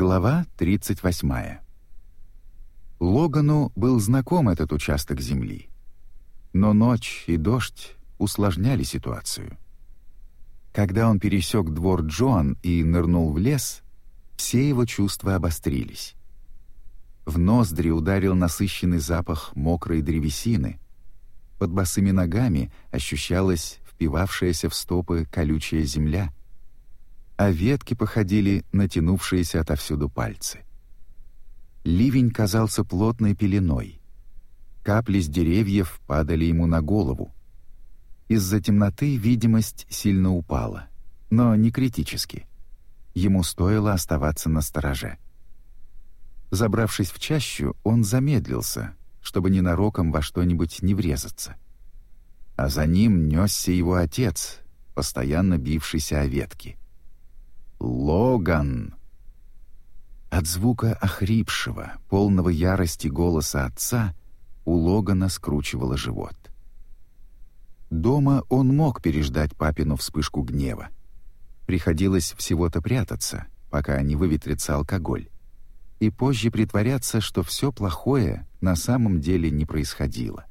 Глава 38. Логану был знаком этот участок земли. Но ночь и дождь усложняли ситуацию. Когда он пересек двор Джоан и нырнул в лес, все его чувства обострились. В ноздри ударил насыщенный запах мокрой древесины. Под босыми ногами ощущалась впивавшаяся в стопы колючая земля — а ветки походили на тянувшиеся отовсюду пальцы. Ливень казался плотной пеленой. Капли с деревьев падали ему на голову. Из-за темноты видимость сильно упала, но не критически. Ему стоило оставаться на стороже. Забравшись в чащу, он замедлился, чтобы ненароком во что-нибудь не врезаться. А за ним несся его отец, постоянно бившийся о ветки. Логан!» От звука охрипшего, полного ярости голоса отца у Логана скручивало живот. Дома он мог переждать папину вспышку гнева. Приходилось всего-то прятаться, пока не выветрится алкоголь, и позже притворяться, что все плохое на самом деле не происходило.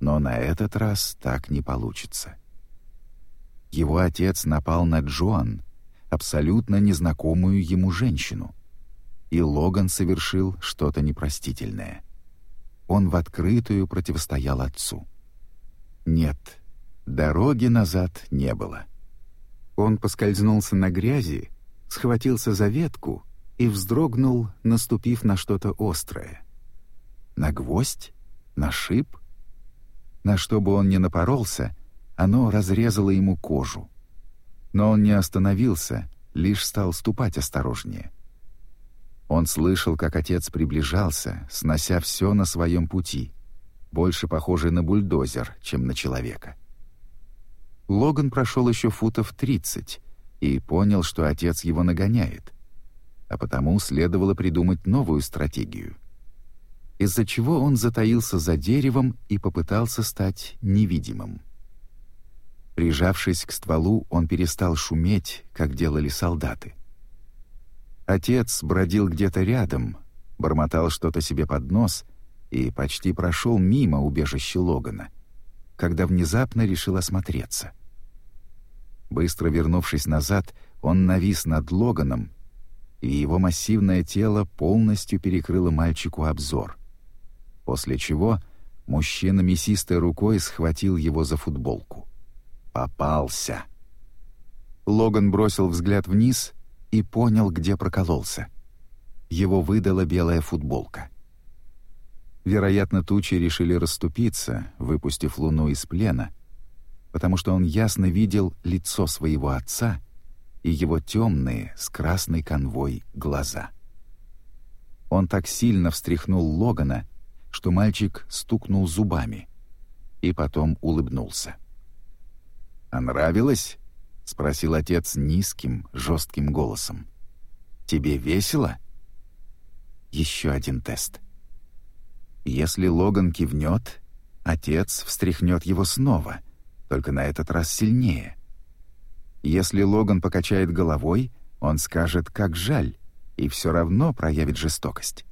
Но на этот раз так не получится. Его отец напал на Джоан — абсолютно незнакомую ему женщину. И Логан совершил что-то непростительное. Он в открытую противостоял отцу. Нет, дороги назад не было. Он поскользнулся на грязи, схватился за ветку и вздрогнул, наступив на что-то острое. На гвоздь? На шип? На что бы он ни напоролся, оно разрезало ему кожу. Но он не остановился, лишь стал ступать осторожнее. Он слышал, как отец приближался, снося все на своем пути, больше похожий на бульдозер, чем на человека. Логан прошел еще футов тридцать и понял, что отец его нагоняет, а потому следовало придумать новую стратегию, из-за чего он затаился за деревом и попытался стать невидимым. Прижавшись к стволу, он перестал шуметь, как делали солдаты. Отец бродил где-то рядом, бормотал что-то себе под нос и почти прошел мимо убежища Логана, когда внезапно решил осмотреться. Быстро вернувшись назад, он навис над Логаном, и его массивное тело полностью перекрыло мальчику обзор, после чего мужчина мясистой рукой схватил его за футболку. Попался. Логан бросил взгляд вниз и понял, где прокололся. Его выдала белая футболка. Вероятно, тучи решили расступиться, выпустив луну из плена, потому что он ясно видел лицо своего отца и его темные с красной конвой глаза. Он так сильно встряхнул Логана, что мальчик стукнул зубами и потом улыбнулся. «А нравилось?» — спросил отец низким, жестким голосом. «Тебе весело?» Еще один тест. Если Логан кивнет, отец встряхнет его снова, только на этот раз сильнее. Если Логан покачает головой, он скажет «как жаль» и все равно проявит жестокость.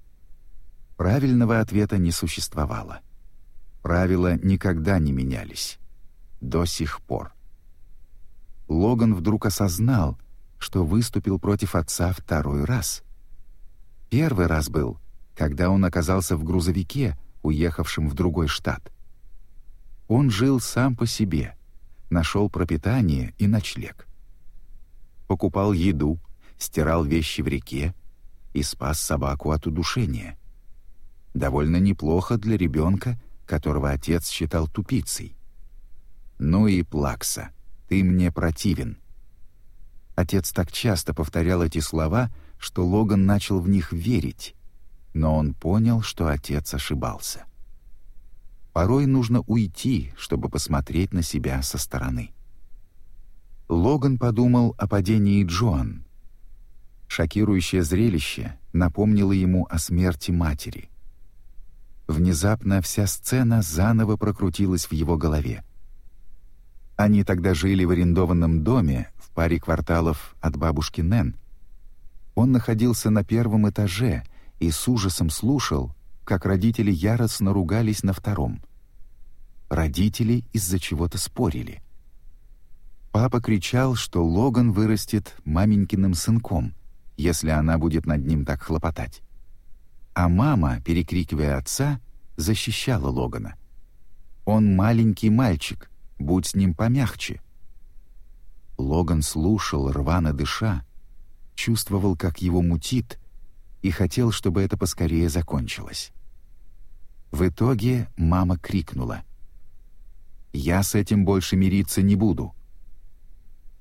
Правильного ответа не существовало. Правила никогда не менялись. До сих пор. Логан вдруг осознал, что выступил против отца второй раз. Первый раз был, когда он оказался в грузовике, уехавшем в другой штат. Он жил сам по себе, нашел пропитание и ночлег. Покупал еду, стирал вещи в реке и спас собаку от удушения. Довольно неплохо для ребенка, которого отец считал тупицей. Ну и плакса — «Ты мне противен». Отец так часто повторял эти слова, что Логан начал в них верить, но он понял, что отец ошибался. Порой нужно уйти, чтобы посмотреть на себя со стороны. Логан подумал о падении Джоан. Шокирующее зрелище напомнило ему о смерти матери. Внезапно вся сцена заново прокрутилась в его голове. Они тогда жили в арендованном доме в паре кварталов от бабушки Нэн. Он находился на первом этаже и с ужасом слушал, как родители яростно ругались на втором. Родители из-за чего-то спорили. Папа кричал, что Логан вырастет маменькиным сынком, если она будет над ним так хлопотать. А мама, перекрикивая отца, защищала Логана. «Он маленький мальчик, будь с ним помягче». Логан слушал, рвано дыша, чувствовал, как его мутит, и хотел, чтобы это поскорее закончилось. В итоге мама крикнула. «Я с этим больше мириться не буду».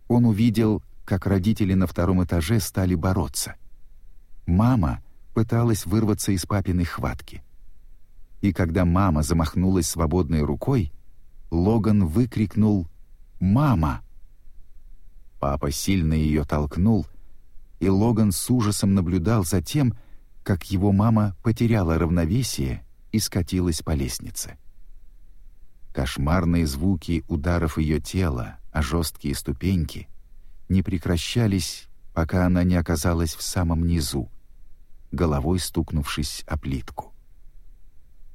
Он увидел, как родители на втором этаже стали бороться. Мама пыталась вырваться из папиной хватки. И когда мама замахнулась свободной рукой, Логан выкрикнул «Мама!». Папа сильно ее толкнул, и Логан с ужасом наблюдал за тем, как его мама потеряла равновесие и скатилась по лестнице. Кошмарные звуки ударов ее тела о жесткие ступеньки не прекращались, пока она не оказалась в самом низу, головой стукнувшись о плитку.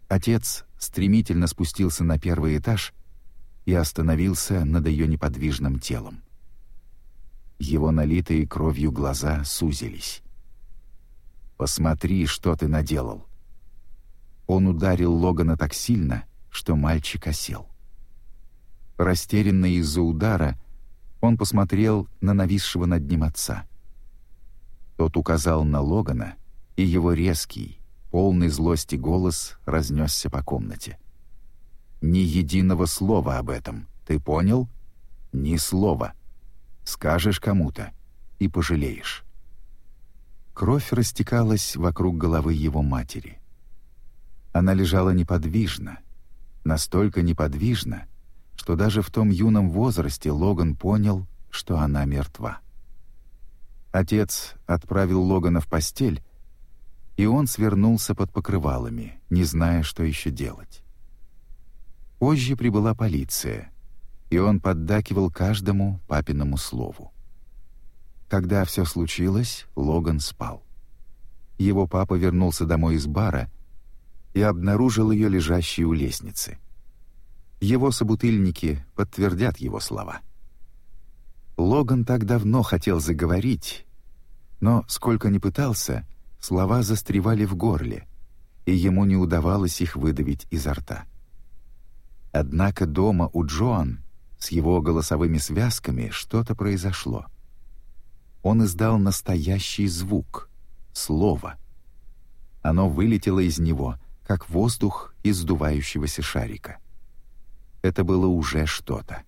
Отец стремительно спустился на первый этаж и остановился над ее неподвижным телом. Его налитые кровью глаза сузились. «Посмотри, что ты наделал!» Он ударил Логана так сильно, что мальчик осел. Растерянный из-за удара, он посмотрел на нависшего над ним отца. Тот указал на Логана, и его резкий, полный злости голос разнесся по комнате. «Ни единого слова об этом, ты понял? Ни слова!» Скажешь кому-то и пожалеешь. Кровь растекалась вокруг головы его матери. Она лежала неподвижно, настолько неподвижно, что даже в том юном возрасте Логан понял, что она мертва. Отец отправил Логана в постель, и он свернулся под покрывалами, не зная, что еще делать. Позже прибыла полиция — и он поддакивал каждому папиному слову. Когда все случилось, Логан спал. Его папа вернулся домой из бара и обнаружил ее лежащей у лестницы. Его собутыльники подтвердят его слова. Логан так давно хотел заговорить, но сколько ни пытался, слова застревали в горле, и ему не удавалось их выдавить изо рта. Однако дома у Джоан с его голосовыми связками что-то произошло. Он издал настоящий звук, слово. Оно вылетело из него, как воздух из сдувающегося шарика. Это было уже что-то.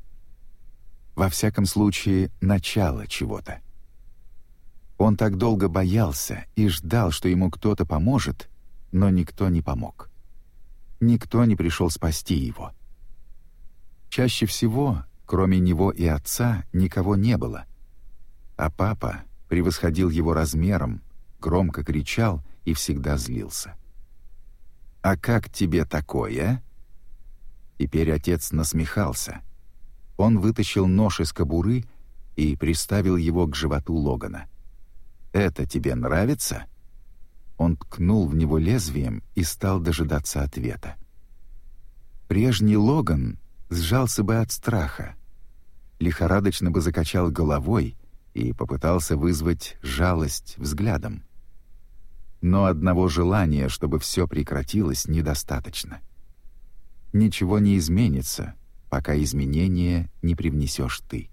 Во всяком случае, начало чего-то. Он так долго боялся и ждал, что ему кто-то поможет, но никто не помог. Никто не пришел спасти его. Чаще всего, кроме него и отца, никого не было. А папа превосходил его размером, громко кричал и всегда злился. «А как тебе такое?» Теперь отец насмехался. Он вытащил нож из кобуры и приставил его к животу Логана. «Это тебе нравится?» Он ткнул в него лезвием и стал дожидаться ответа. Прежний Логан сжался бы от страха, лихорадочно бы закачал головой и попытался вызвать жалость взглядом. Но одного желания, чтобы все прекратилось, недостаточно. Ничего не изменится, пока изменения не привнесешь ты.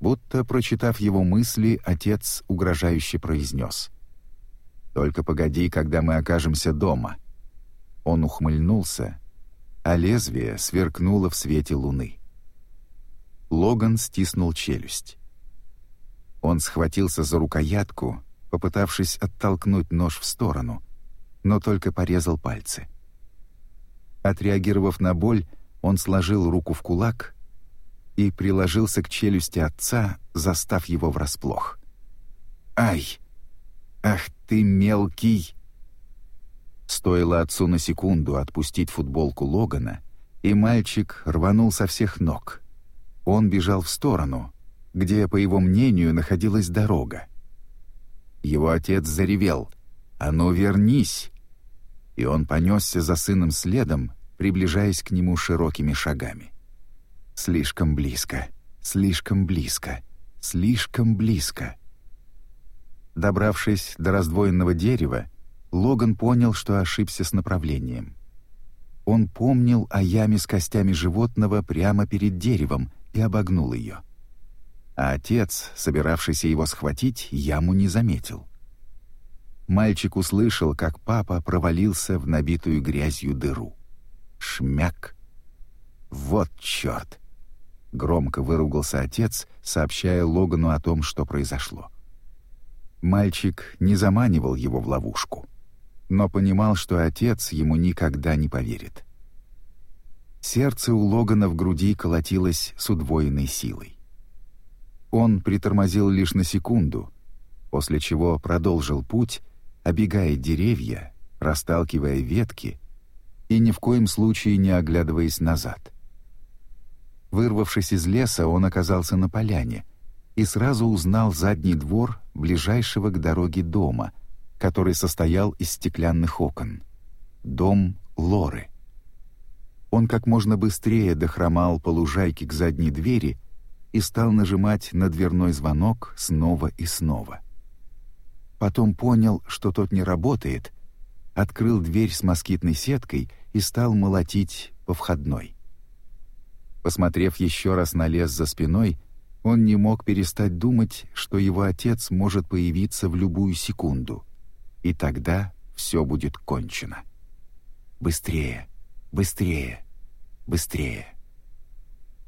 Будто, прочитав его мысли, отец угрожающе произнес. «Только погоди, когда мы окажемся дома». Он ухмыльнулся а лезвие сверкнуло в свете луны. Логан стиснул челюсть. Он схватился за рукоятку, попытавшись оттолкнуть нож в сторону, но только порезал пальцы. Отреагировав на боль, он сложил руку в кулак и приложился к челюсти отца, застав его врасплох. «Ай! Ах ты мелкий!» Стоило отцу на секунду отпустить футболку Логана, и мальчик рванул со всех ног. Он бежал в сторону, где, по его мнению, находилась дорога. Его отец заревел «А ну вернись!» И он понесся за сыном следом, приближаясь к нему широкими шагами. Слишком близко, слишком близко, слишком близко. Добравшись до раздвоенного дерева, Логан понял, что ошибся с направлением. Он помнил о яме с костями животного прямо перед деревом и обогнул ее. А отец, собиравшийся его схватить, яму не заметил. Мальчик услышал, как папа провалился в набитую грязью дыру. Шмяк! Вот черт! Громко выругался отец, сообщая Логану о том, что произошло. Мальчик не заманивал его в ловушку, но понимал, что отец ему никогда не поверит. Сердце у Логана в груди колотилось с удвоенной силой. Он притормозил лишь на секунду, после чего продолжил путь, обегая деревья, расталкивая ветки и ни в коем случае не оглядываясь назад. Вырвавшись из леса, он оказался на поляне и сразу узнал задний двор ближайшего к дороге дома, который состоял из стеклянных окон. Дом Лоры. Он как можно быстрее дохромал по лужайке к задней двери и стал нажимать на дверной звонок снова и снова. Потом понял, что тот не работает, открыл дверь с москитной сеткой и стал молотить по входной. Посмотрев еще раз на лес за спиной, он не мог перестать думать, что его отец может появиться в любую секунду, и тогда все будет кончено. Быстрее, быстрее, быстрее.